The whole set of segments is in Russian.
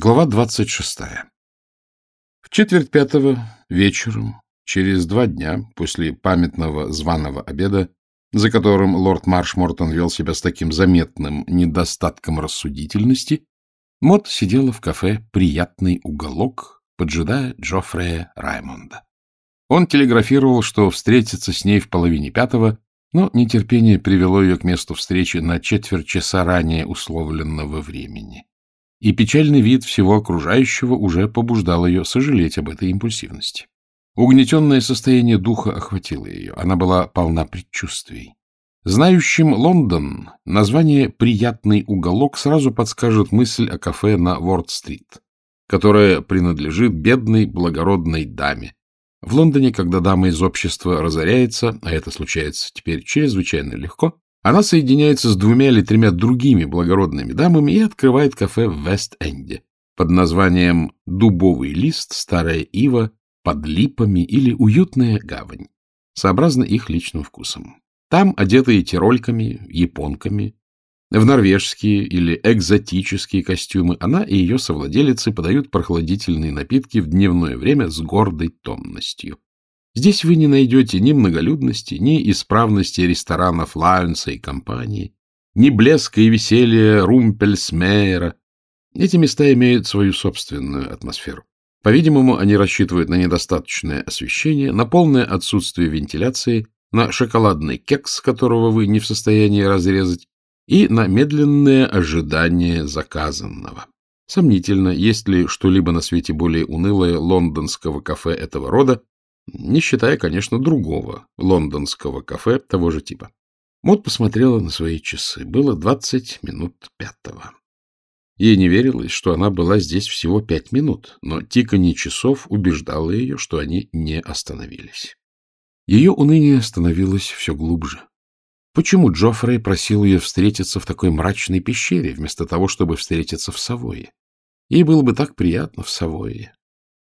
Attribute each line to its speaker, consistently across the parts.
Speaker 1: Глава двадцать шестая. В четверть пятого вечером, через два дня после памятного званого обеда, за которым лорд Маршмортон вел себя с таким заметным недостатком рассудительности, Мот сидела в кафе «Приятный уголок», поджидая Джоффрея Раймонда. Он телеграфировал, что встретится с ней в половине пятого, но нетерпение привело ее к месту встречи на четверть часа ранее условленного времени и печальный вид всего окружающего уже побуждал ее сожалеть об этой импульсивности. Угнетенное состояние духа охватило ее, она была полна предчувствий. Знающим Лондон название «приятный уголок» сразу подскажет мысль о кафе на Ворд-стрит, которое принадлежит бедной благородной даме. В Лондоне, когда дама из общества разоряется, а это случается теперь чрезвычайно легко, она соединяется с двумя или тремя другими благородными дамами и открывает кафе в Вест-Энде под названием «Дубовый лист», «Старая ива», «Под липами» или «Уютная гавань», сообразно их личным вкусом. Там, одетые тирольками, японками, в норвежские или экзотические костюмы, она и ее совладелицы подают прохладительные напитки в дневное время с гордой томностью. Здесь вы не найдете ни многолюдности, ни исправности ресторанов Лайонса и компании, ни блеска и веселья Румпельсмейера. Эти места имеют свою собственную атмосферу. По-видимому, они рассчитывают на недостаточное освещение, на полное отсутствие вентиляции, на шоколадный кекс, которого вы не в состоянии разрезать, и на медленное ожидание заказанного. Сомнительно, есть ли что-либо на свете более унылое лондонского кафе этого рода, не считая, конечно, другого лондонского кафе того же типа. Мот посмотрела на свои часы. Было двадцать минут пятого. Ей не верилось, что она была здесь всего пять минут, но тиканье часов убеждало ее, что они не остановились. Ее уныние становилось все глубже. Почему Джоффрей просил ее встретиться в такой мрачной пещере, вместо того, чтобы встретиться в Савое? Ей было бы так приятно в Савое.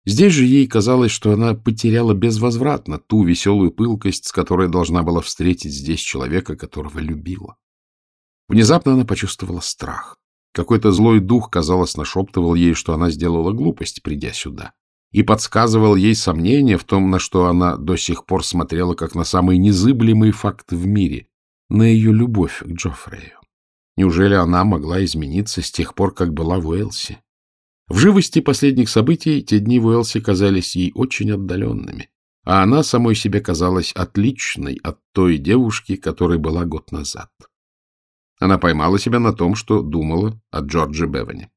Speaker 1: Здесь же ей казалось, что она потеряла безвозвратно ту веселую пылкость, с которой должна была встретить здесь человека, которого любила. Внезапно она почувствовала страх. Какой-то злой дух, казалось, нашептывал ей, что она сделала глупость, придя сюда, и подсказывал ей сомнение в том, на что она до сих пор смотрела как на самый незыблемый факт в мире, на ее любовь к Джоффрею. Неужели она могла измениться с тех пор, как была в Уэльсе? В живости последних событий те дни в Уэлсе казались ей очень отдаленными, а она самой себе казалась отличной от той девушки, которой была год назад. Она поймала себя на том, что думала о Джордже Беване.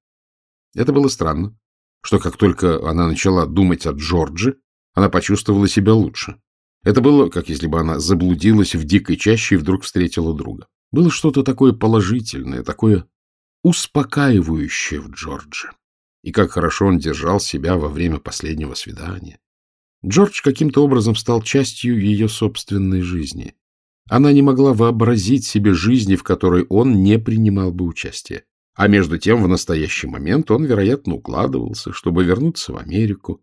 Speaker 1: Это было странно, что как только она начала думать о Джордже, она почувствовала себя лучше. Это было, как если бы она заблудилась в дикой чаще и вдруг встретила друга. Было что-то такое положительное, такое успокаивающее в Джордже и как хорошо он держал себя во время последнего свидания. Джордж каким-то образом стал частью ее собственной жизни. Она не могла вообразить себе жизни, в которой он не принимал бы участия. А между тем, в настоящий момент он, вероятно, укладывался, чтобы вернуться в Америку,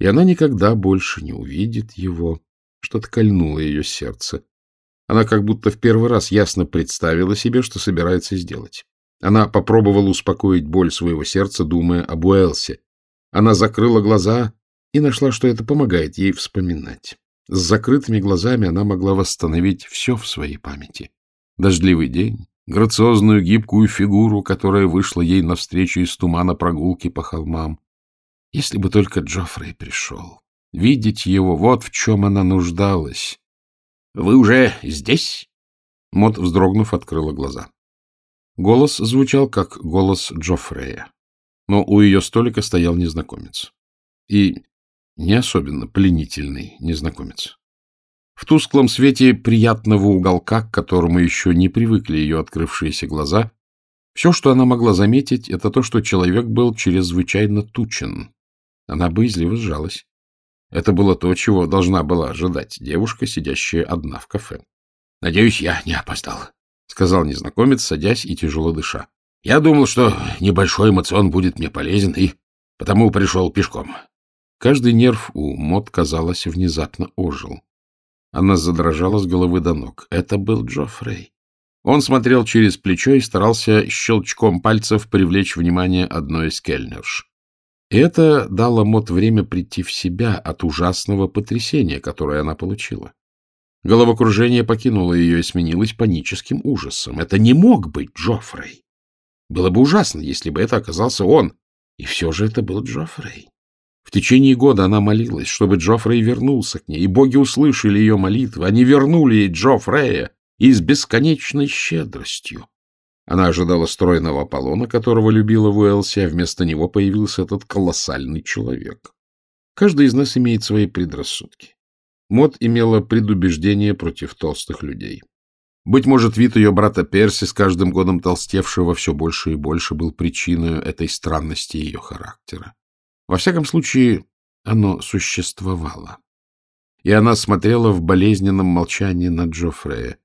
Speaker 1: и она никогда больше не увидит его. Что-то кольнуло ее сердце. Она как будто в первый раз ясно представила себе, что собирается сделать. Она попробовала успокоить боль своего сердца, думая об Уэлсе. Она закрыла глаза и нашла, что это помогает ей вспоминать. С закрытыми глазами она могла восстановить все в своей памяти. Дождливый день, грациозную гибкую фигуру, которая вышла ей навстречу из тумана прогулки по холмам. Если бы только Джоффрей пришел. Видеть его, вот в чем она нуждалась. — Вы уже здесь? Мот, вздрогнув, открыла глаза. Голос звучал, как голос Джоффрея. Но у ее столика стоял незнакомец. И не особенно пленительный незнакомец. В тусклом свете приятного уголка, к которому еще не привыкли ее открывшиеся глаза, все, что она могла заметить, это то, что человек был чрезвычайно тучен. Она боязливо сжалась. Это было то, чего должна была ожидать девушка, сидящая одна в кафе. — Надеюсь, я не опоздал, — сказал незнакомец, садясь и тяжело дыша. — Я думал, что небольшой эмоцион будет мне полезен, и потому пришел пешком. Каждый нерв у Мот, казалось, внезапно ожил. Она задрожала с головы до ног. Это был Джоффрей. Он смотрел через плечо и старался щелчком пальцев привлечь внимание одной из кельнерш. И это дало Мот время прийти в себя от ужасного потрясения, которое она получила. Головокружение покинуло ее и сменилось паническим ужасом. Это не мог быть Джоффрей. Было бы ужасно, если бы это оказался он. И все же это был Джоффрей. В течение года она молилась, чтобы Джоффрей вернулся к ней, и боги услышали ее молитвы. Они вернули ей Джоффрея и с бесконечной щедростью. Она ожидала стройного Аполлона, которого любила в Уэлси, а вместо него появился этот колоссальный человек. Каждый из нас имеет свои предрассудки. Мод имела предубеждение против толстых людей. Быть может, вид ее брата Перси, с каждым годом толстевшего все больше и больше, был причиной этой странности ее характера. Во всяком случае, оно существовало. И она смотрела в болезненном молчании на Джоффрея.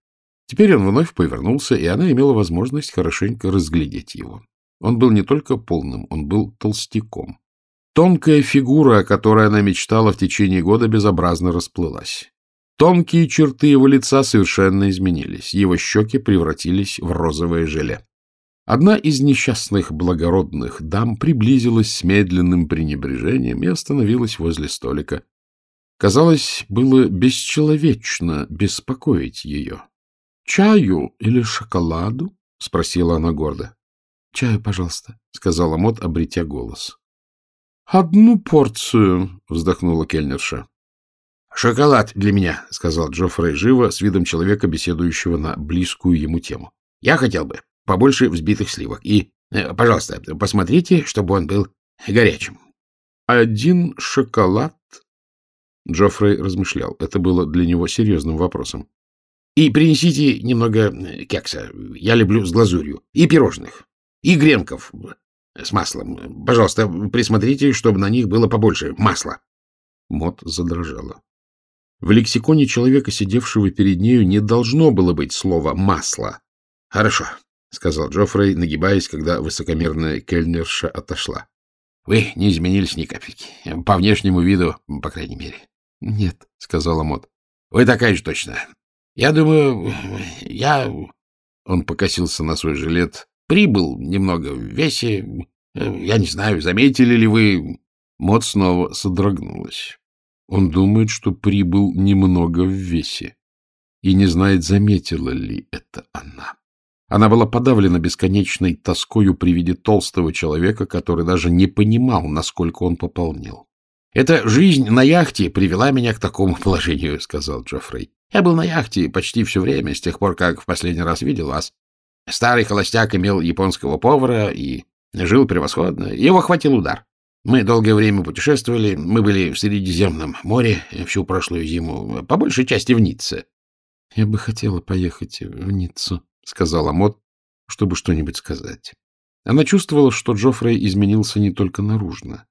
Speaker 1: Теперь он вновь повернулся, и она имела возможность хорошенько разглядеть его. Он был не только полным, он был толстяком. Тонкая фигура, о которой она мечтала в течение года, безобразно расплылась. Тонкие черты его лица совершенно изменились. Его щеки превратились в розовое желе. Одна из несчастных благородных дам приблизилась с медленным пренебрежением и остановилась возле столика. Казалось, было бесчеловечно беспокоить ее. — Чаю или шоколаду? — спросила она гордо. — Чаю, пожалуйста, — сказала Мот, обретя голос. Одну порцию, вздохнула кельнерша. Шоколад для меня, сказал Джоффрей живо, с видом человека, беседующего на близкую ему тему. Я хотел бы побольше взбитых сливок. И, э, пожалуйста, посмотрите, чтобы он был горячим. Один шоколад? Джоффрей размышлял. Это было для него серьезным вопросом. И принесите немного кекса. Я люблю с глазурью. И пирожных. И гренков. С маслом. Пожалуйста, присмотрите, чтобы на них было побольше масла. Мот задрожала. В лексиконе человека, сидевшего перед нею, не должно было быть слова «масло». — Хорошо, — сказал Джоффрей, нагибаясь, когда высокомерная кельнерша отошла. — Вы не изменились ни капельки. По внешнему виду, по крайней мере. — Нет, — сказала Мот. — Вы такая же точно. Я думаю, я... Он покосился на свой жилет. Прибыл немного в весе. Э, я не знаю, заметили ли вы... Мот снова содрогнулась. Он думает, что прибыл немного в весе. И не знает, заметила ли это она. Она была подавлена бесконечной тоскою при виде толстого человека, который даже не понимал, насколько он пополнил. — Эта жизнь на яхте привела меня к такому положению, — сказал Джоффрей. — Я был на яхте почти все время, с тех пор, как в последний раз видел вас. Старый холостяк имел японского повара и жил превосходно. Его хватил удар. Мы долгое время путешествовали. Мы были в Средиземном море всю прошлую зиму, по большей части в Ницце. — Я бы хотела поехать в Ниццу, — сказала Мот, чтобы что-нибудь сказать. Она чувствовала, что Джоффрей изменился не только наружно.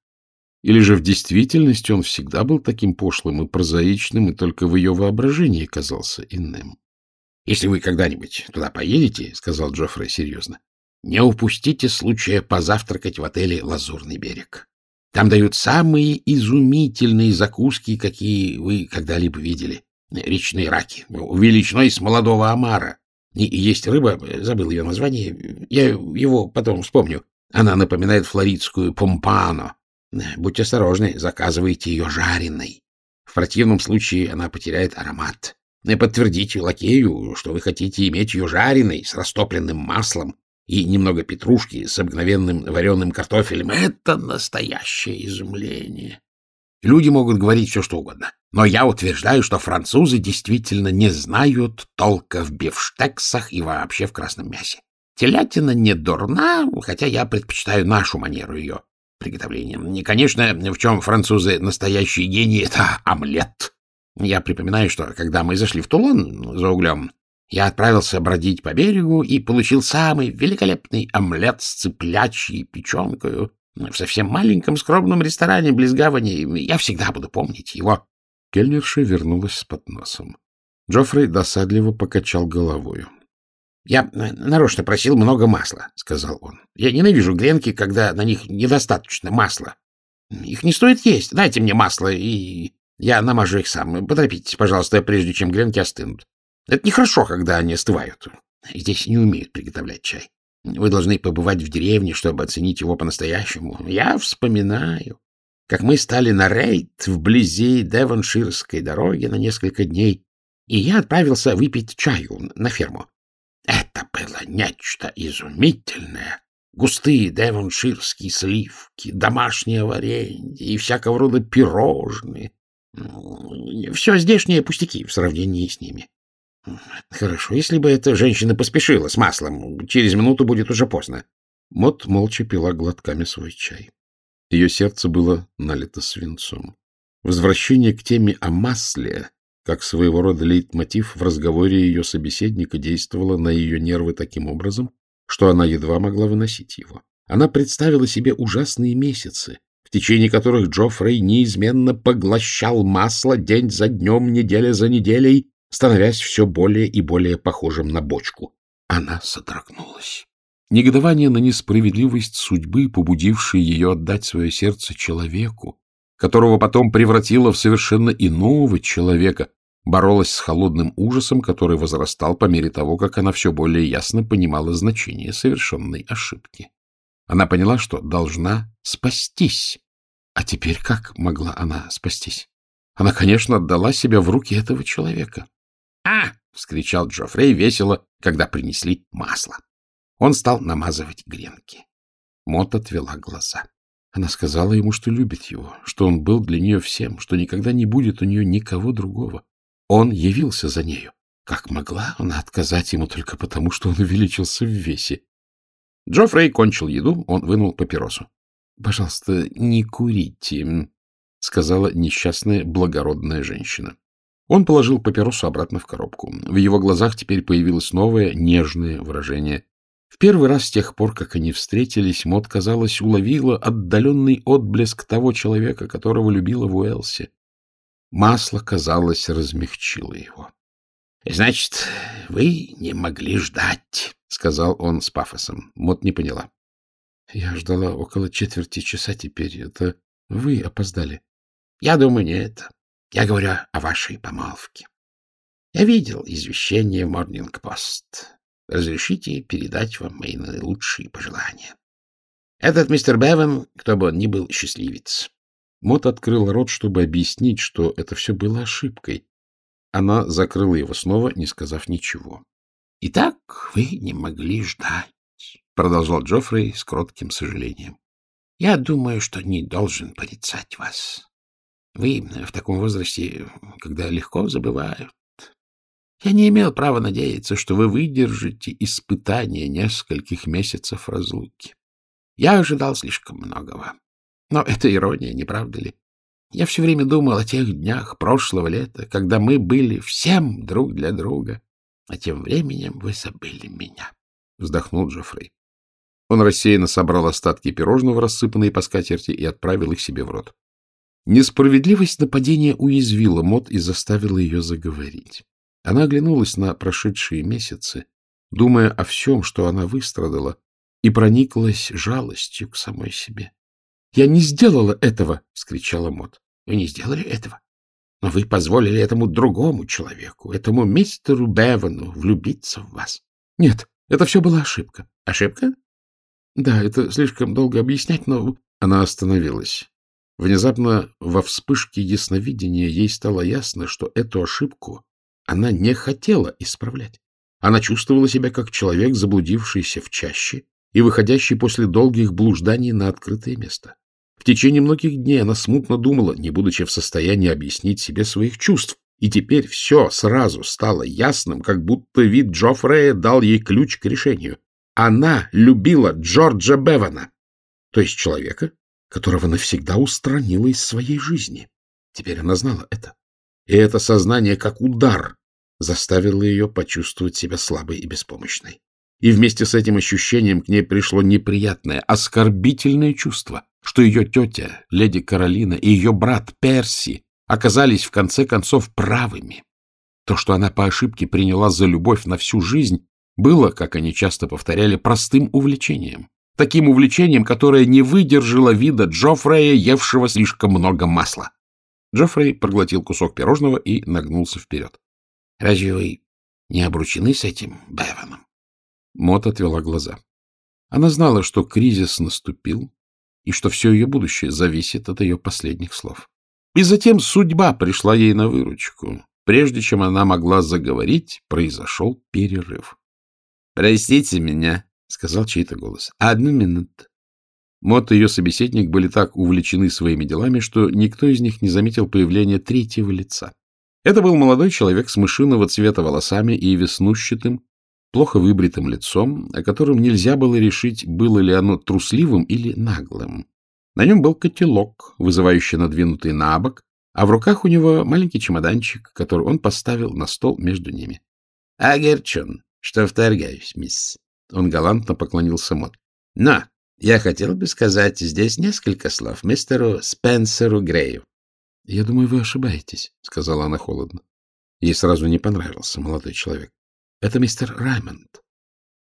Speaker 1: Или же в действительности он всегда был таким пошлым и прозаичным, и только в ее воображении казался иным. — Если вы когда-нибудь туда поедете, — сказал Джоффрey серьезно, — не упустите случая позавтракать в отеле «Лазурный берег». Там дают самые изумительные закуски, какие вы когда-либо видели. Речные раки, величиной с молодого омара. И есть рыба, забыл ее название, я его потом вспомню. Она напоминает флоридскую помпано. Будьте осторожны, заказывайте ее жареной. В противном случае она потеряет аромат. Подтвердите лакею, что вы хотите иметь ее жареной, с растопленным маслом и немного петрушки с обыкновенным вареным картофелем. Это настоящее изумление. Люди могут говорить все, что угодно, но я утверждаю, что французы действительно не знают толка в бифштексах и вообще в красном мясе. Телятина не дурна, хотя я предпочитаю нашу манеру ее приготовления. И, конечно, в чем французы настоящие гении — это омлет. Я припоминаю, что когда мы зашли в Тулон за углем, я отправился бродить по берегу и получил самый великолепный омлет с цыплячьей печенкой в совсем маленьком скромном ресторане близ гавани. Я всегда буду помнить его. Кельнерша вернулась с подносом. Джоффрей досадливо покачал головою. — Я нарочно просил много масла, — сказал он. — Я ненавижу гренки, когда на них недостаточно масла. Их не стоит есть. Дайте мне масло, и я намажу их сам. Поторопитесь, пожалуйста, прежде чем гренки остынут. Это нехорошо, когда они остывают.
Speaker 2: Здесь не умеют приготовлять чай. Вы должны побывать в деревне, чтобы оценить его по-настоящему. Я вспоминаю, как мы стали на рейд вблизи Девонширской дороги на несколько дней, и я отправился выпить чаю на ферму. Это было нечто изумительное. Густые девонширские сливки, домашнее варенье и всякого рода пирожные. Все здешние пустяки в сравнении с ними. Хорошо, если бы эта женщина поспешила с маслом, через минуту будет уже поздно.
Speaker 1: Мот молча пила глотками свой чай. Ее сердце было налито свинцом. Возвращение к теме о масле, как своего рода лейтмотив в разговоре ее собеседника, действовало на ее нервы таким образом, что она едва могла выносить его. Она представила себе ужасные месяцы, в течение которых Джоффрей неизменно поглощал масло день за днем, неделя за неделей, становясь все более и более похожим на бочку. Она содрогнулась. Негодование на несправедливость судьбы, побудившее ее отдать свое сердце человеку, которого потом превратило в совершенно иного человека, боролась с холодным ужасом, который возрастал по мере того, как она все более ясно понимала значение совершенной ошибки. Она поняла, что должна спастись. А теперь как могла она спастись? Она, конечно, отдала себя в руки этого человека. «А!» — вскричал Джоффрей весело, когда принесли масло. Он стал намазывать гренки. Мот отвела глаза. Она сказала ему, что любит его, что он был для нее всем, что никогда не будет у нее никого другого. Он явился за нею. Как могла она отказать ему только потому, что он увеличился в весе? Джоффрей кончил еду, он вынул папиросу. — Пожалуйста, не курите, — сказала несчастная благородная женщина. Он положил папиросу обратно в коробку. В его глазах теперь появилось новое, нежное выражение. В первый раз с тех пор, как они встретились, Мот, казалось, уловила отдаленный отблеск того человека, которого любила в Уэлсе. Масло, казалось, размягчило его. — Значит, вы не могли ждать, — сказал он с пафосом. Мот не поняла. — Я ждала около четверти часа теперь. Это вы опоздали. — Я думаю, не это. Я говорю о вашей помолвке. Я видел извещение Морнинг-Пост. Разрешите передать вам мои наилучшие пожелания. Этот мистер Беван, кто бы он ни был, счастливец. Мот открыл рот, чтобы объяснить, что это все было ошибкой. Она закрыла его снова, не сказав ничего. — Итак, вы не могли ждать, — продолжал Джоффрей с кротким сожалением. — Я думаю, что не должен порицать вас. Вы в таком возрасте, когда легко забывают. Я не имел права надеяться, что вы выдержите испытание нескольких месяцев разлуки. Я ожидал слишком многого. Но это ирония, не правда ли? Я все время думал о тех днях прошлого лета, когда мы были всем друг для друга, а тем временем вы забыли меня. Вздохнул Джоффрей. Он рассеянно собрал остатки пирожного, рассыпанные по скатерти, и отправил их себе в рот. Несправедливость нападения уязвила Мот и заставила ее заговорить. Она оглянулась на прошедшие месяцы, думая о всем, что она выстрадала, и прониклась жалостью к самой себе. — Я не сделала этого! — вскричала Мот. — Вы не сделали этого? Но вы позволили этому другому человеку, этому мистеру Бевану, влюбиться в вас. Нет, это все была ошибка. Ошибка? Да, это слишком долго объяснять, но... Она остановилась. Внезапно во вспышке ясновидения ей стало ясно, что эту ошибку она не хотела исправлять. Она чувствовала себя как человек, заблудившийся в чаще и выходящий после долгих блужданий на открытое место. В течение многих дней она смутно думала, не будучи в состоянии объяснить себе своих чувств, и теперь все сразу стало ясным, как будто вид Джоффрея дал ей ключ к решению. Она любила Джорджа Бевана, то есть человека, которого навсегда устранила из своей жизни. Теперь она знала это. И это сознание, как удар, заставило ее почувствовать себя слабой и беспомощной. И вместе с этим ощущением к ней пришло неприятное, оскорбительное чувство, что ее тетя, леди Каролина, и ее брат Перси оказались в конце концов правыми. То, что она по ошибке приняла за любовь на всю жизнь, было, как они часто повторяли, простым увлечением таким увлечением, которое не выдержало вида Джоффрея, евшего слишком много масла. Джоффрей проглотил кусок пирожного и нагнулся вперед. — Разве вы не обручены с этим Беваном? Мот отвела глаза. Она знала, что кризис наступил, и что все ее будущее зависит от ее последних слов. И затем судьба пришла ей на выручку. Прежде чем она могла заговорить, произошел перерыв. — Простите меня, — сказал чей-то голос. — Одну минуту. Мот и ее собеседник были так увлечены своими делами, что никто из них не заметил появления третьего лица. Это был молодой человек с мышиного цвета волосами и веснущатым, плохо выбритым лицом, о котором нельзя было решить, было ли оно трусливым или наглым. На нем был котелок, вызывающий надвинутый на бок, а в руках у него маленький чемоданчик, который он поставил на стол между ними. — Агерчон, что вторгаюсь, мисс. Он галантно поклонился Мот. — Но я хотел бы сказать здесь несколько слов мистеру Спенсеру Грею. — Я думаю, вы ошибаетесь, — сказала она холодно. Ей сразу не понравился молодой человек. — Это мистер Раймонд.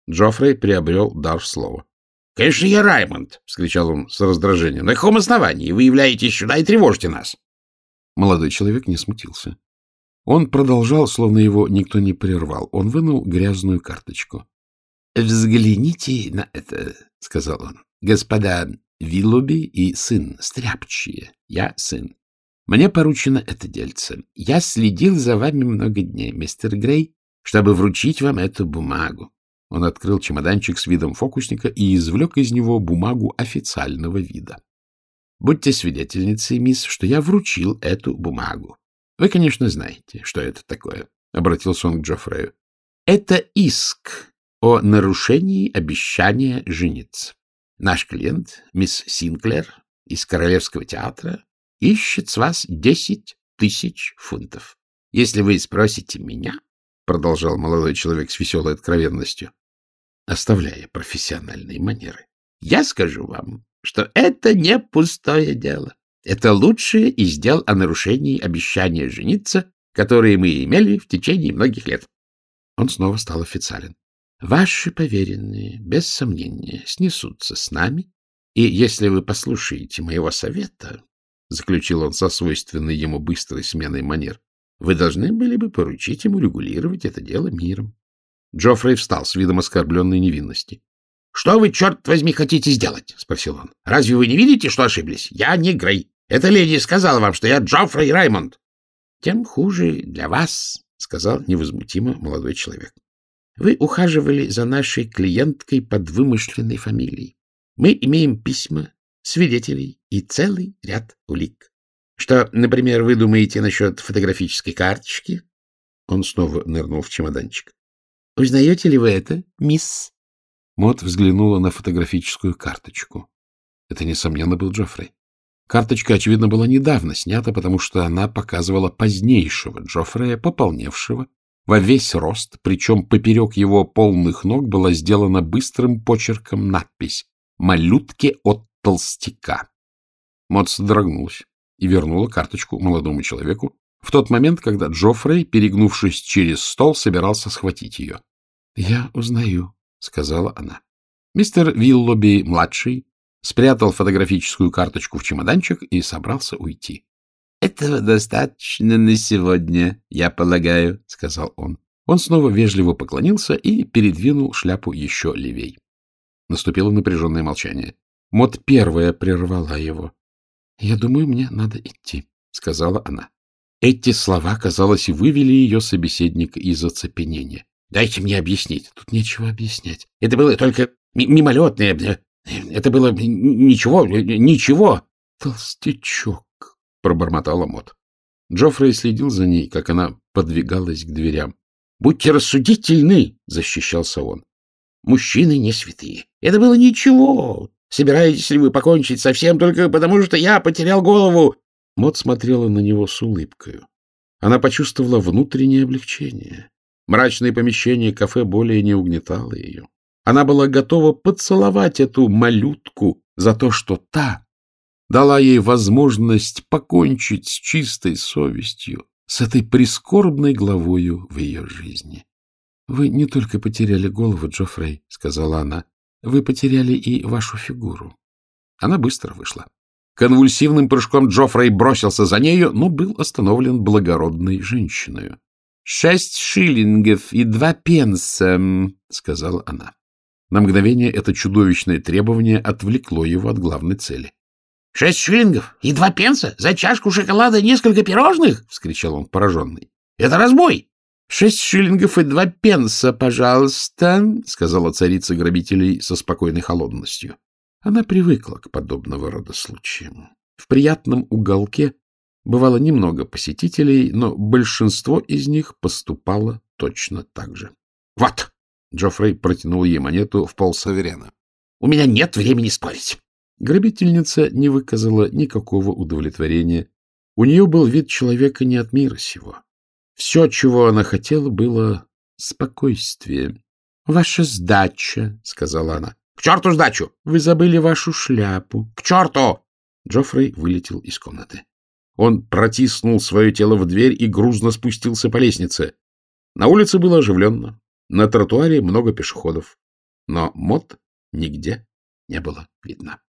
Speaker 1: Джоффрей приобрел дар слова. — Конечно, я Раймонд! — вскричал он с раздражением. — На каком основании вы являетесь сюда и тревожите нас? Молодой человек не смутился. Он продолжал, словно его никто не прервал. Он вынул грязную карточку. — Взгляните на это, — сказал он. — Господа Виллуби и сын стряпчие. Я сын. Мне поручено это дельце. Я следил за вами много дней, мистер Грей, чтобы вручить вам эту бумагу. Он открыл чемоданчик с видом фокусника и извлек из него бумагу официального вида. Будьте свидетельницей, мисс, что я вручил эту бумагу. Вы, конечно, знаете, что это такое, — обратился он к Джоффрею. Это иск о нарушении обещания жениться. Наш клиент, мисс Синклер из Королевского театра, ищет с вас десять тысяч фунтов. Если вы спросите меня, — продолжал молодой человек с веселой откровенностью, оставляя профессиональные манеры, — я скажу вам, что это не пустое дело. Это лучшее из дел о нарушении обещания жениться, которые мы имели в течение многих лет. Он снова стал официален. Ваши поверенные, без сомнения, снесутся с нами, и если вы послушаете моего совета, — заключил он со свойственной ему быстрой сменой манер, — вы должны были бы поручить ему регулировать это дело миром. Джоффрей встал с видом оскорбленной невинности. Что вы, черт возьми, хотите сделать? — спросил он. — Разве вы не видите, что ошиблись? Я не Грей. Эта леди сказала вам, что я Джоффрей Раймонд. — Тем хуже для вас, — сказал невозмутимо молодой человек. — Вы ухаживали за нашей клиенткой под вымышленной фамилией. Мы имеем письма, свидетелей и целый ряд улик. Что, например, вы думаете насчет фотографической карточки? Он снова нырнул в чемоданчик. — Узнаете ли вы это, мисс? Мот взглянула на фотографическую карточку. Это, несомненно, был Джоффрей. Карточка, очевидно, была недавно снята, потому что она показывала позднейшего Джоффрея, пополневшего, во весь рост, причем поперек его полных ног была сделана быстрым почерком надпись «Малютки от толстяка». Мот содрогнулась и вернула карточку молодому человеку в тот момент, когда Джоффрей, перегнувшись через стол, собирался схватить ее. — Я узнаю — сказала она. Мистер Виллоби-младший спрятал фотографическую карточку в чемоданчик и собрался уйти. — Этого достаточно на сегодня, я полагаю, — сказал он. Он снова вежливо поклонился и передвинул шляпу еще левей. Наступило напряженное молчание. Мот первая прервала его. — Я думаю, мне надо идти, — сказала она. Эти слова, казалось, вывели ее собеседника из оцепенения. Дайте мне объяснить. Тут нечего объяснять. Это было только мимолетное. Это было ничего, ничего. Толстячок, пробормотала Мот. Джоффрей следил за ней, как она подвигалась к дверям. Будьте рассудительны, защищался он. Мужчины не святые. Это было ничего. Собираетесь ли вы покончить совсем только потому, что я потерял голову? Мот смотрела на него с улыбкой. Она почувствовала внутреннее облегчение. Мрачное помещение кафе более не угнетало ее. Она была готова поцеловать эту малютку за то, что та дала ей возможность покончить с чистой совестью, с этой прискорбной главою в ее жизни. — Вы не только потеряли голову, Джоффрей, — сказала она, — вы потеряли и вашу фигуру. Она быстро вышла. Конвульсивным прыжком Джоффрей бросился за нею, но был остановлен благородной женщиной. — Шесть шиллингов и два пенса, — сказала она. На мгновение это чудовищное требование отвлекло его от главной цели.
Speaker 2: — Шесть шиллингов и два пенса за чашку шоколада и несколько пирожных? — вскричал он пораженный. — Это разбой! — Шесть шиллингов и два пенса, пожалуйста, — сказала царица грабителей со спокойной холодностью.
Speaker 1: Она привыкла к подобного рода случаям. В приятном уголке бывало немного посетителей, но большинство из них поступало точно так же.
Speaker 2: — Вот! — Джоффрей протянул ей монету в полсаверена. — У меня нет времени спорить.
Speaker 1: Грабительница не выказала никакого удовлетворения. У нее был вид человека не от мира сего. Все, чего она хотела, было спокойствие. — Ваша сдача, — сказала она.
Speaker 2: — К черту сдачу!
Speaker 1: — Вы забыли вашу шляпу.
Speaker 2: — К черту!
Speaker 1: Джоффрей вылетел из комнаты. Он протиснул свое тело в дверь и грузно спустился по лестнице. На улице было оживленно. На тротуаре много пешеходов. Но мод нигде не было видно.